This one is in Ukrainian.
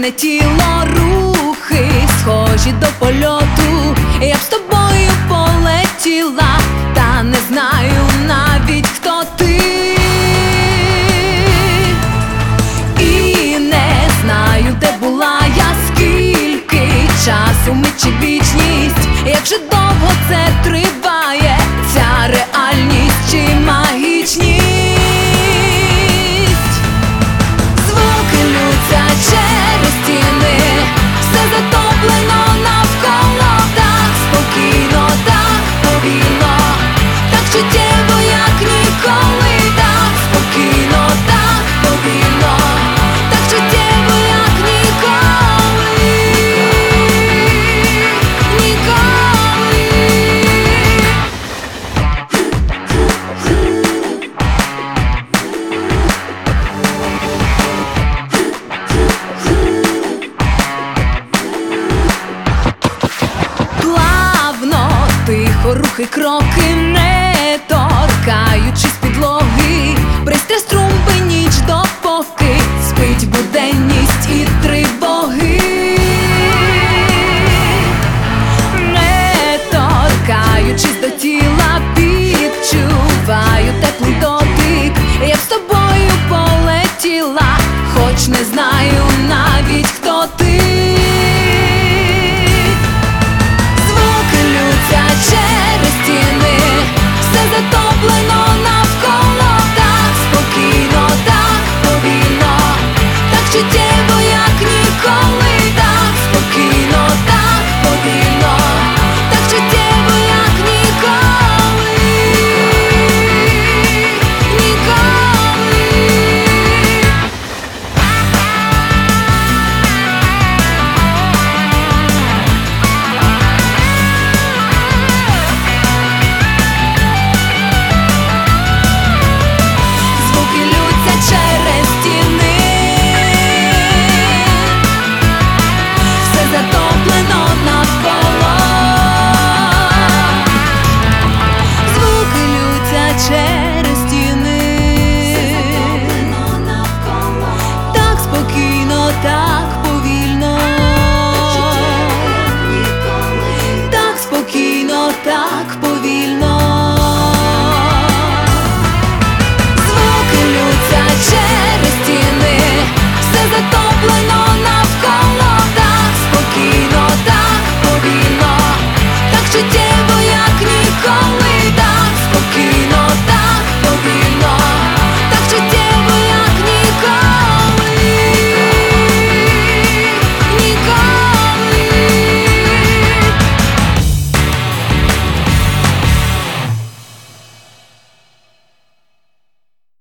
Вільне тіло, рухи, схожі до польоту. Я б з тобою полетіла, та не знаю навіть хто ти. І не знаю, де була я, скільки часу ми чи вічність, як же довго це триває, так чуттєво, як ніколи, так спокійно, так повільно, так чуттєво, як ніколи, ніколи. Плавно, тихо, рухи, кроки не знаю навіть.